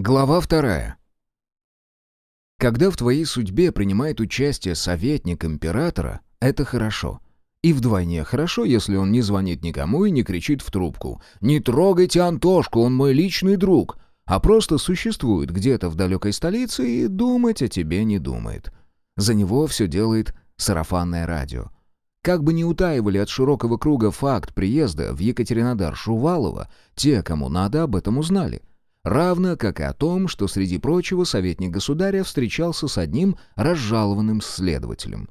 Глава вторая. Когда в твоей судьбе принимает участие советник императора, это хорошо. И вдвойне хорошо, если он не звонит никому и не кричит в трубку «Не трогайте Антошку, он мой личный друг», а просто существует где-то в далекой столице и думать о тебе не думает. За него все делает сарафанное радио. Как бы ни утаивали от широкого круга факт приезда в Екатеринодар Шувалова, те, кому надо, об этом узнали. Равно как и о том, что, среди прочего, советник государя встречался с одним разжалованным следователем.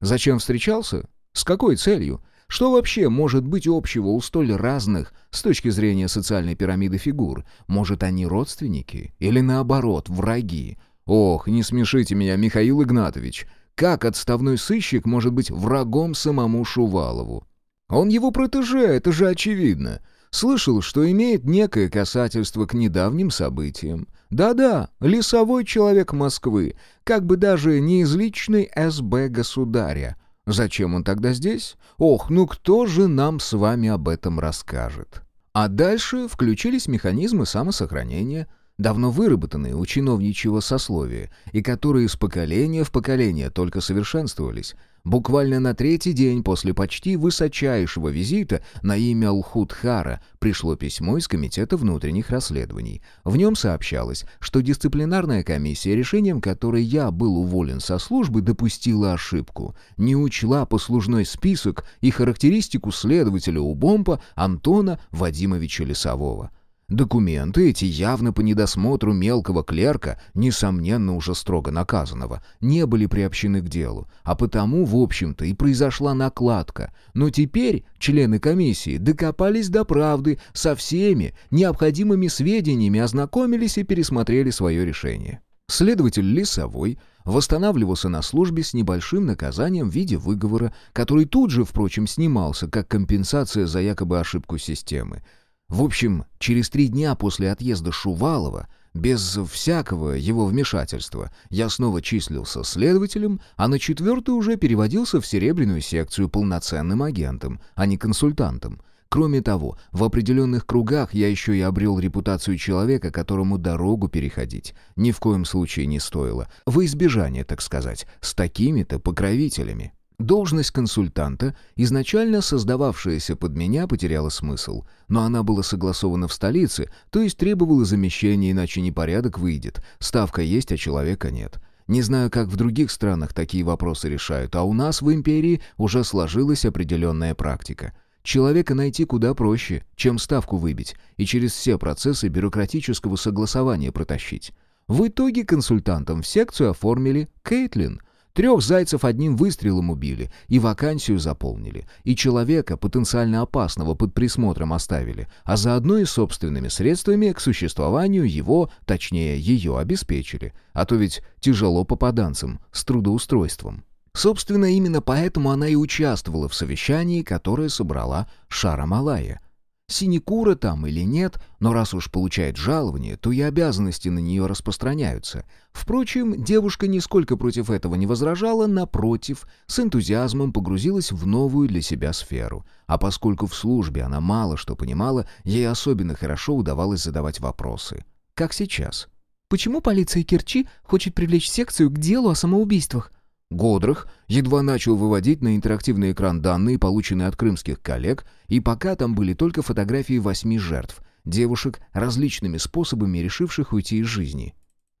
Зачем встречался? С какой целью? Что вообще может быть общего у столь разных, с точки зрения социальной пирамиды фигур? Может, они родственники? Или наоборот, враги? Ох, не смешите меня, Михаил Игнатович. Как отставной сыщик может быть врагом самому Шувалову? Он его протеже, это же очевидно. Слышал, что имеет некое касательство к недавним событиям. Да-да, лесовой человек Москвы, как бы даже не из личной СБ государя. Зачем он тогда здесь? Ох, ну кто же нам с вами об этом расскажет? А дальше включились механизмы самосохранения, давно выработанные у чиновничьего сословия, и которые из поколения в поколение только совершенствовались. Буквально на третий день после почти высочайшего визита на имя Алхудхара пришло письмо из Комитета внутренних расследований. В нем сообщалось, что дисциплинарная комиссия, решением которой я был уволен со службы, допустила ошибку, не учла послужной список и характеристику следователя УБОМПа Антона Вадимовича Лесового. Документы эти явно по недосмотру мелкого клерка, несомненно уже строго наказанного, не были приобщены к делу, а потому, в общем-то, и произошла накладка. Но теперь члены комиссии докопались до правды, со всеми необходимыми сведениями ознакомились и пересмотрели свое решение. Следователь Лисовой восстанавливался на службе с небольшим наказанием в виде выговора, который тут же, впрочем, снимался как компенсация за якобы ошибку системы. В общем, через три дня после отъезда Шувалова, без всякого его вмешательства, я снова числился следователем, а на четвертый уже переводился в серебряную секцию полноценным агентом, а не консультантом. Кроме того, в определенных кругах я еще и обрел репутацию человека, которому дорогу переходить ни в коем случае не стоило, во избежание, так сказать, с такими-то покровителями. Должность консультанта, изначально создававшаяся под меня, потеряла смысл, но она была согласована в столице, то есть требовала замещения, иначе непорядок выйдет, ставка есть, а человека нет. Не знаю, как в других странах такие вопросы решают, а у нас в империи уже сложилась определенная практика. Человека найти куда проще, чем ставку выбить, и через все процессы бюрократического согласования протащить. В итоге консультантом в секцию оформили Кейтлин – Трех зайцев одним выстрелом убили, и вакансию заполнили, и человека, потенциально опасного, под присмотром оставили, а заодно и собственными средствами к существованию его, точнее ее, обеспечили. А то ведь тяжело попаданцам с трудоустройством. Собственно, именно поэтому она и участвовала в совещании, которое собрала Шара Малая — Синекура там или нет, но раз уж получает жалование, то и обязанности на нее распространяются. Впрочем, девушка нисколько против этого не возражала, напротив, с энтузиазмом погрузилась в новую для себя сферу. А поскольку в службе она мало что понимала, ей особенно хорошо удавалось задавать вопросы. Как сейчас. «Почему полиция Керчи хочет привлечь секцию к делу о самоубийствах?» Годрах едва начал выводить на интерактивный экран данные, полученные от крымских коллег, и пока там были только фотографии восьми жертв, девушек, различными способами решивших уйти из жизни.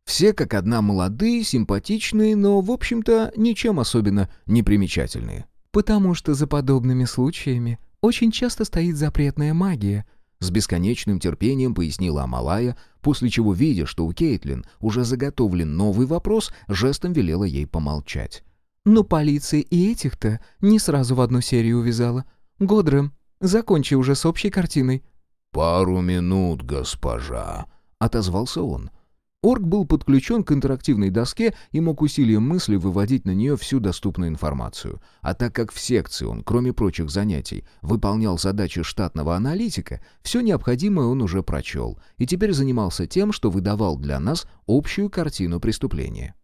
Все как одна молодые, симпатичные, но, в общем-то, ничем особенно не примечательные. «Потому что за подобными случаями очень часто стоит запретная магия», с бесконечным терпением пояснила Амалая, после чего, видя, что у Кейтлин уже заготовлен новый вопрос, жестом велела ей помолчать. «Но полиция и этих-то не сразу в одну серию увязала. Годрэм, закончи уже с общей картиной». «Пару минут, госпожа», — отозвался он. Орг был подключен к интерактивной доске и мог усилием мысли выводить на нее всю доступную информацию. А так как в секции он, кроме прочих занятий, выполнял задачи штатного аналитика, все необходимое он уже прочел и теперь занимался тем, что выдавал для нас общую картину преступления.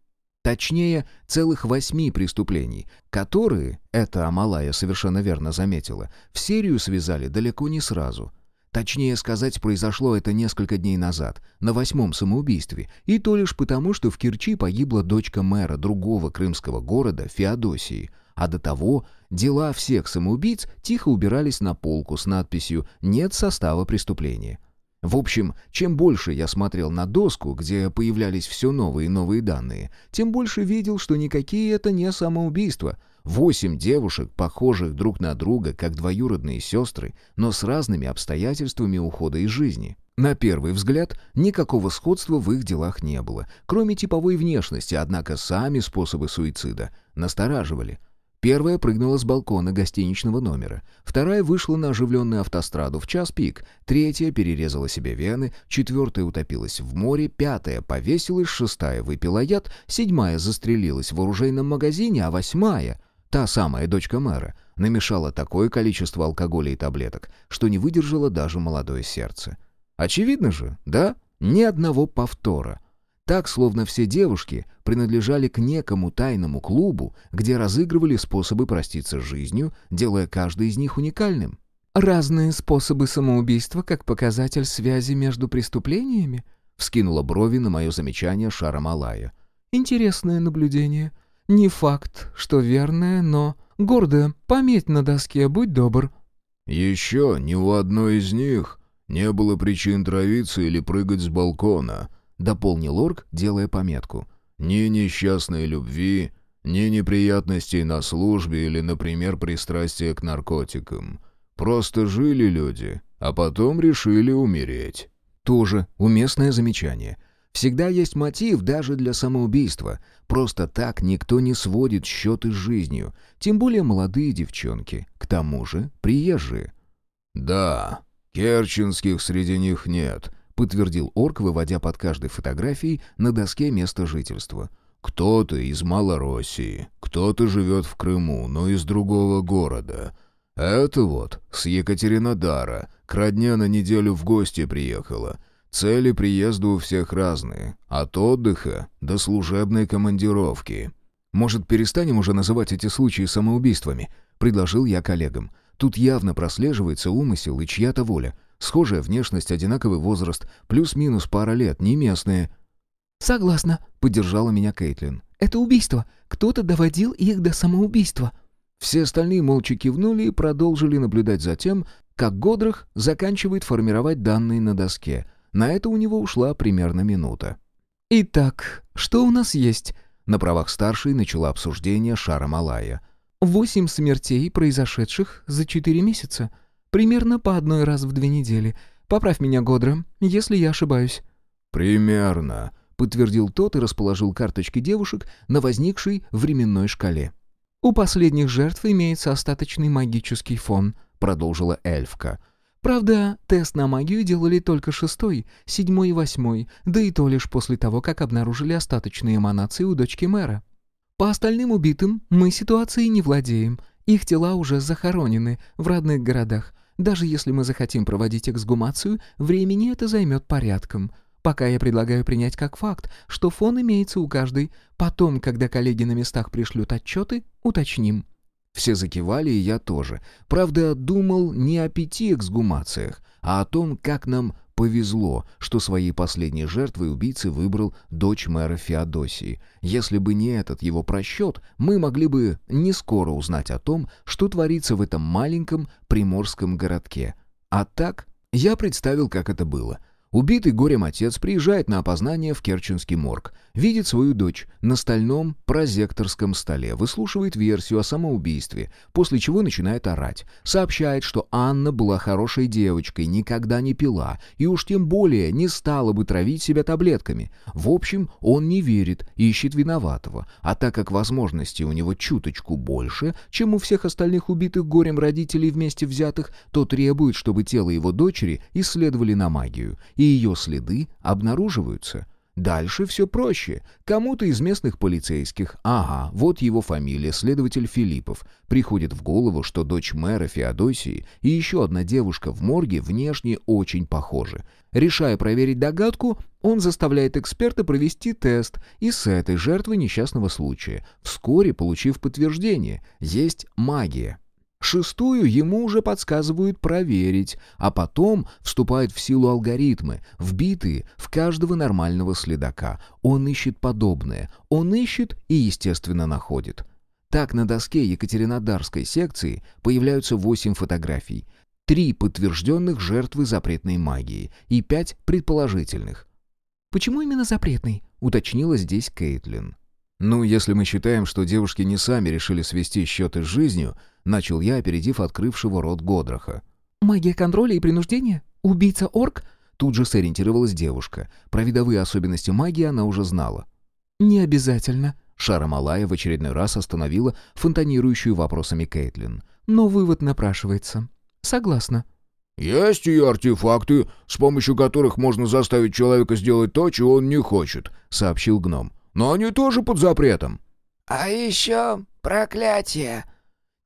Точнее, целых восьми преступлений, которые, это Амалая совершенно верно заметила, в серию связали далеко не сразу — Точнее сказать, произошло это несколько дней назад, на восьмом самоубийстве, и то лишь потому, что в Керчи погибла дочка мэра другого крымского города, Феодосии, а до того дела всех самоубийц тихо убирались на полку с надписью «Нет состава преступления». В общем, чем больше я смотрел на доску, где появлялись все новые и новые данные, тем больше видел, что никакие это не самоубийства — Восемь девушек, похожих друг на друга, как двоюродные сестры, но с разными обстоятельствами ухода из жизни. На первый взгляд, никакого сходства в их делах не было, кроме типовой внешности, однако сами способы суицида настораживали. Первая прыгнула с балкона гостиничного номера, вторая вышла на оживленную автостраду в час пик, третья перерезала себе вены, четвертая утопилась в море, пятая повесилась, шестая выпила яд, седьмая застрелилась в оружейном магазине, а восьмая Та самая дочка мэра намешала такое количество алкоголя и таблеток, что не выдержало даже молодое сердце. Очевидно же, да? Ни одного повтора. Так, словно все девушки принадлежали к некому тайному клубу, где разыгрывали способы проститься с жизнью, делая каждый из них уникальным. «Разные способы самоубийства как показатель связи между преступлениями?» — вскинула брови на мое замечание Шара Малая. «Интересное наблюдение. Не факт, что верное, но... Гордая, пометь на доске, будь добр». «Еще ни у одной из них не было причин травиться или прыгать с балкона», — дополнил Орк, делая пометку. «Ни несчастной любви, ни неприятностей на службе или, например, пристрастия к наркотикам. Просто жили люди, а потом решили умереть». Тоже уместное замечание — Всегда есть мотив даже для самоубийства. Просто так никто не сводит счеты с жизнью. Тем более молодые девчонки. К тому же приезжие. «Да, керченских среди них нет», — подтвердил орк, выводя под каждой фотографией на доске место жительства. «Кто-то из Малороссии, кто-то живет в Крыму, но из другого города. Это вот с Екатеринодара, к родне на неделю в гости приехала». Цели приезда у всех разные, от отдыха до служебной командировки. «Может, перестанем уже называть эти случаи самоубийствами?» — предложил я коллегам. «Тут явно прослеживается умысел и чья-то воля. Схожая внешность, одинаковый возраст, плюс-минус пара лет, не местные». «Согласна», — поддержала меня Кейтлин. «Это убийство. Кто-то доводил их до самоубийства». Все остальные молча кивнули и продолжили наблюдать за тем, как Годрах заканчивает формировать данные на доске — на это у него ушла примерно минута. «Итак, что у нас есть?» На правах старшей начала обсуждение Шара Малая. «Восемь смертей, произошедших за четыре месяца. Примерно по одной раз в две недели. Поправь меня, Годра, если я ошибаюсь». «Примерно», — подтвердил тот и расположил карточки девушек на возникшей временной шкале. «У последних жертв имеется остаточный магический фон», — продолжила эльфка. Правда, тест на магию делали только шестой, седьмой и восьмой, да и то лишь после того, как обнаружили остаточные эманации у дочки мэра. По остальным убитым мы ситуацией не владеем. Их тела уже захоронены в родных городах. Даже если мы захотим проводить эксгумацию, времени это займет порядком. Пока я предлагаю принять как факт, что фон имеется у каждой. Потом, когда коллеги на местах пришлют отчеты, уточним. Все закивали, и я тоже. Правда, думал не о пяти эксгумациях, а о том, как нам повезло, что своей последней жертвой убийцы выбрал дочь мэра Феодосии. Если бы не этот его просчет, мы могли бы не скоро узнать о том, что творится в этом маленьком приморском городке. А так, я представил, как это было — Убитый горем отец приезжает на опознание в Керченский морг. Видит свою дочь на стальном прозекторском столе, выслушивает версию о самоубийстве, после чего начинает орать. Сообщает, что Анна была хорошей девочкой, никогда не пила, и уж тем более не стала бы травить себя таблетками. В общем, он не верит, ищет виноватого. А так как возможностей у него чуточку больше, чем у всех остальных убитых горем родителей вместе взятых, то требует, чтобы тело его дочери исследовали на магию и ее следы обнаруживаются. Дальше все проще. Кому-то из местных полицейских, ага, вот его фамилия, следователь Филиппов, приходит в голову, что дочь мэра Феодосии и еще одна девушка в морге внешне очень похожи. Решая проверить догадку, он заставляет эксперта провести тест и с этой жертвой несчастного случая, вскоре получив подтверждение, есть магия. Шестую ему уже подсказывают проверить, а потом вступают в силу алгоритмы, вбитые в каждого нормального следака. Он ищет подобное, он ищет и, естественно, находит. Так на доске Екатеринодарской секции появляются восемь фотографий. Три подтвержденных жертвы запретной магии и пять предположительных. «Почему именно запретный?» — уточнила здесь Кейтлин. «Ну, если мы считаем, что девушки не сами решили свести счеты с жизнью», — начал я, опередив открывшего рот Годроха. «Магия контроля и принуждения? Убийца-орк?» Тут же сориентировалась девушка. Про видовые особенности магии она уже знала. «Не обязательно», — Шара Малая в очередной раз остановила фонтанирующую вопросами Кейтлин. «Но вывод напрашивается. Согласна». «Есть и артефакты, с помощью которых можно заставить человека сделать то, чего он не хочет», — сообщил гном. «Но они тоже под запретом». «А еще проклятие!»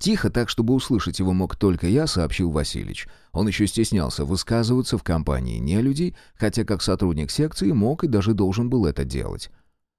Тихо, так, чтобы услышать его мог только я, сообщил Василич. Он еще стеснялся высказываться в компании нелюдей, хотя как сотрудник секции мог и даже должен был это делать.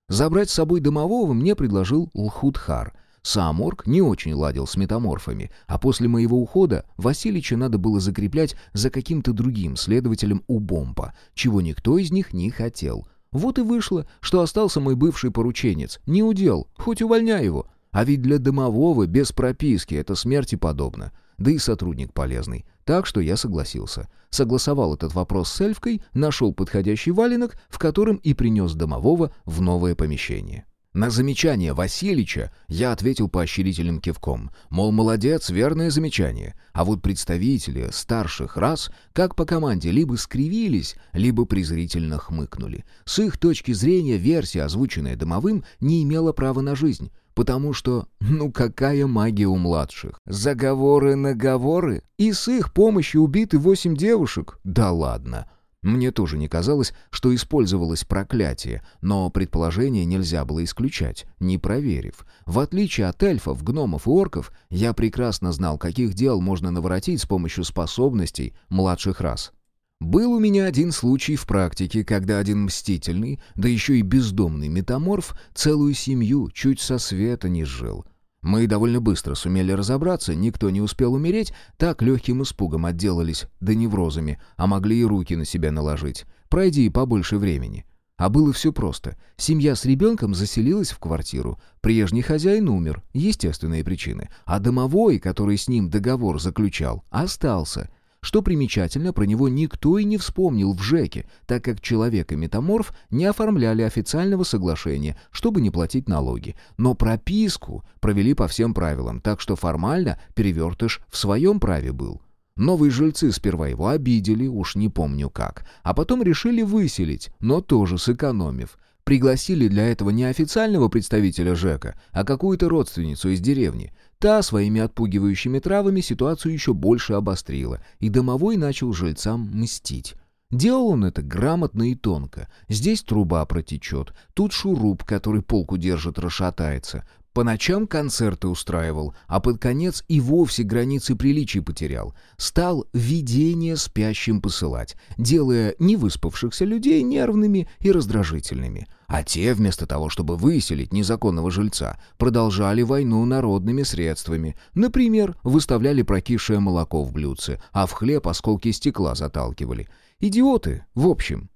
Забрать с собой домового мне предложил Лхудхар. Сам орк не очень ладил с метаморфами, а после моего ухода Василича надо было закреплять за каким-то другим следователем у Бомпа, чего никто из них не хотел. Вот и вышло, что остался мой бывший порученец. Не удел, хоть увольняй его. А ведь для домового без прописки это смерти подобно. Да и сотрудник полезный. Так что я согласился. Согласовал этот вопрос с эльфкой, нашел подходящий валенок, в котором и принес домового в новое помещение. На замечание Васильича я ответил поощрительным кивком, мол, молодец, верное замечание. А вот представители старших рас, как по команде, либо скривились, либо презрительно хмыкнули. С их точки зрения версия, озвученная домовым, не имела права на жизнь. Потому что, ну какая магия у младших? Заговоры-наговоры? И с их помощью убиты восемь девушек? Да ладно. Мне тоже не казалось, что использовалось проклятие, но предположение нельзя было исключать, не проверив. В отличие от эльфов, гномов и орков, я прекрасно знал, каких дел можно наворотить с помощью способностей младших рас. Был у меня один случай в практике, когда один мстительный, да еще и бездомный метаморф целую семью чуть со света не сжил. Мы довольно быстро сумели разобраться, никто не успел умереть, так легким испугом отделались, да неврозами, а могли и руки на себя наложить. Пройди и побольше времени. А было все просто. Семья с ребенком заселилась в квартиру. Прежний хозяин умер, естественные причины. А домовой, который с ним договор заключал, остался. Что примечательно, про него никто и не вспомнил в ЖЭКе, так как человек и метаморф не оформляли официального соглашения, чтобы не платить налоги. Но прописку провели по всем правилам, так что формально перевертыш в своем праве был. Новые жильцы сперва его обидели, уж не помню как, а потом решили выселить, но тоже сэкономив. Пригласили для этого не официального представителя ЖЭКа, а какую-то родственницу из деревни. Та своими отпугивающими травами ситуацию еще больше обострила, и домовой начал жильцам мстить. Делал он это грамотно и тонко. Здесь труба протечет, тут шуруп, который полку держит, расшатается. По ночам концерты устраивал, а под конец и вовсе границы приличий потерял. Стал видение спящим посылать, делая невыспавшихся людей нервными и раздражительными. А те, вместо того, чтобы выселить незаконного жильца, продолжали войну народными средствами. Например, выставляли прокисшее молоко в блюдце, а в хлеб осколки стекла заталкивали. Идиоты, в общем.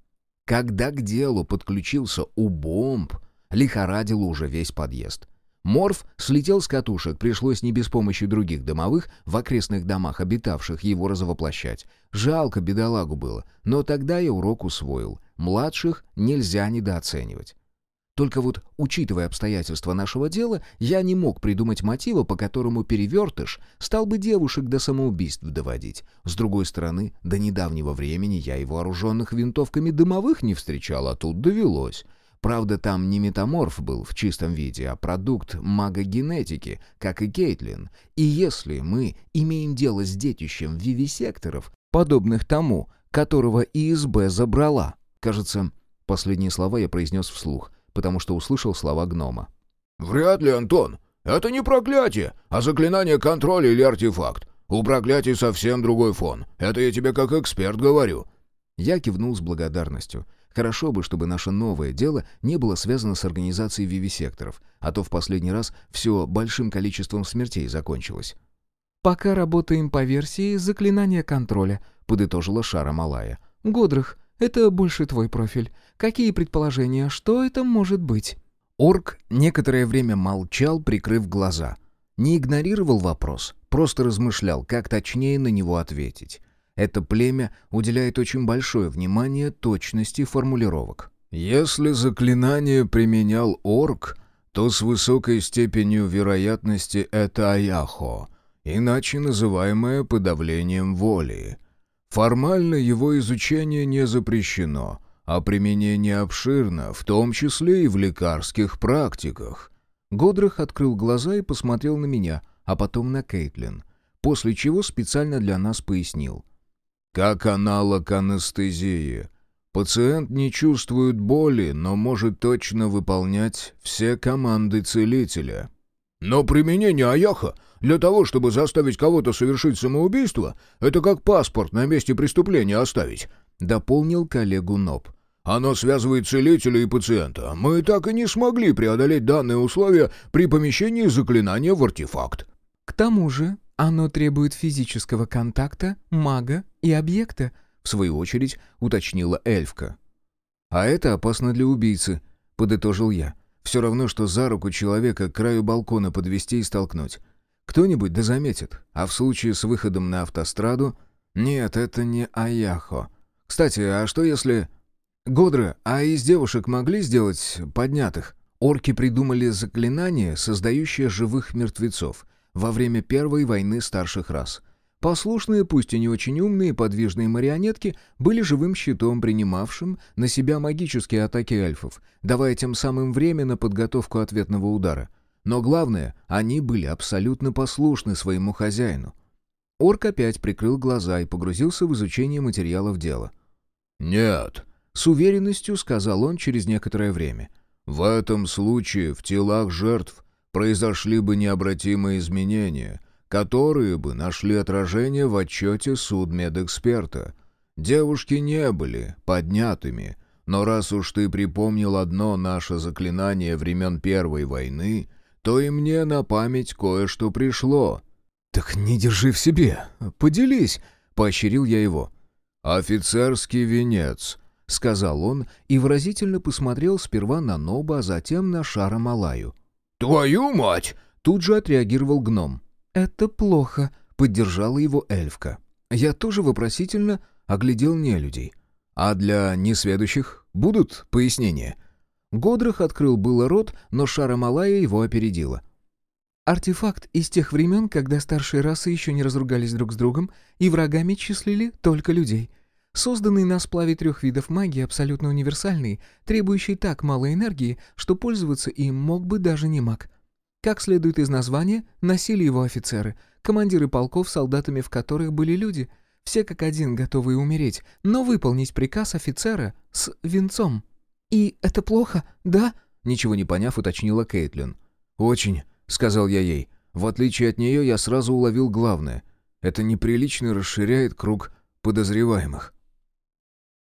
Когда к делу подключился у бомб, лихорадил уже весь подъезд. Морф слетел с катушек, пришлось не без помощи других домовых в окрестных домах, обитавших его развоплощать. Жалко бедолагу было, но тогда я урок усвоил. Младших нельзя недооценивать. Только вот, учитывая обстоятельства нашего дела, я не мог придумать мотива, по которому перевертыш стал бы девушек до самоубийств доводить. С другой стороны, до недавнего времени я и вооруженных винтовками дымовых не встречал, а тут довелось. Правда, там не метаморф был в чистом виде, а продукт магогенетики, как и Кейтлин. И если мы имеем дело с детищем вивисекторов, подобных тому, которого ИСБ забрала... Кажется, последние слова я произнес вслух, потому что услышал слова гнома. «Вряд ли, Антон. Это не проклятие, а заклинание контроля или артефакт. У проклятий совсем другой фон. Это я тебе как эксперт говорю». Я кивнул с благодарностью. Хорошо бы, чтобы наше новое дело не было связано с организацией вивисекторов, а то в последний раз все большим количеством смертей закончилось. «Пока работаем по версии заклинания контроля», — подытожила Шара Малая. «Годрых, это больше твой профиль. Какие предположения, что это может быть?» Орк некоторое время молчал, прикрыв глаза. Не игнорировал вопрос, просто размышлял, как точнее на него ответить. Это племя уделяет очень большое внимание точности формулировок. «Если заклинание применял орк, то с высокой степенью вероятности это Аяхо, иначе называемое подавлением воли. Формально его изучение не запрещено, а применение обширно, в том числе и в лекарских практиках. Годрых открыл глаза и посмотрел на меня, а потом на Кейтлин, после чего специально для нас пояснил. «Как аналог анестезии. Пациент не чувствует боли, но может точно выполнять все команды целителя». «Но применение Аяха для того, чтобы заставить кого-то совершить самоубийство, это как паспорт на месте преступления оставить», — дополнил коллегу Ноб. Оно связывает целителя и пациента. Мы так и не смогли преодолеть данные условия при помещении заклинания в артефакт. К тому же оно требует физического контакта мага и объекта, в свою очередь уточнила эльфка. «А это опасно для убийцы», — подытожил я. «Все равно, что за руку человека к краю балкона подвести и столкнуть. Кто-нибудь да заметит, а в случае с выходом на автостраду... Нет, это не Аяхо. Кстати, а что если...» «Годра, а из девушек могли сделать поднятых?» Орки придумали заклинание, создающее живых мертвецов во время Первой войны старших рас. Послушные, пусть и не очень умные, подвижные марионетки были живым щитом, принимавшим на себя магические атаки эльфов, давая тем самым время на подготовку ответного удара. Но главное, они были абсолютно послушны своему хозяину. Орк опять прикрыл глаза и погрузился в изучение материалов дела. «Нет», с уверенностью сказал он через некоторое время. «В этом случае в телах жертв произошли бы необратимые изменения, которые бы нашли отражение в отчете судмедэксперта. Девушки не были поднятыми, но раз уж ты припомнил одно наше заклинание времен Первой войны, то и мне на память кое-что пришло». «Так не держи в себе, поделись», — поощрил я его. «Офицерский венец», — сказал он и выразительно посмотрел сперва на Ноба, а затем на Шара Малаю. «Твою мать!» — тут же отреагировал гном. «Это плохо», — поддержала его эльфка. Я тоже вопросительно оглядел нелюдей. «А для несведущих будут пояснения?» Годрых открыл было рот, но Шара Малая его опередила. «Артефакт из тех времен, когда старшие расы еще не разругались друг с другом и врагами числили только людей». Созданный на сплаве трех видов магии абсолютно универсальный, требующий так мало энергии, что пользоваться им мог бы даже не маг. Как следует из названия, носили его офицеры, командиры полков, солдатами в которых были люди, все как один готовые умереть, но выполнить приказ офицера с венцом. «И это плохо, да?» Ничего не поняв, уточнила Кейтлин. «Очень», — сказал я ей. В отличие от нее, я сразу уловил главное. Это неприлично расширяет круг подозреваемых.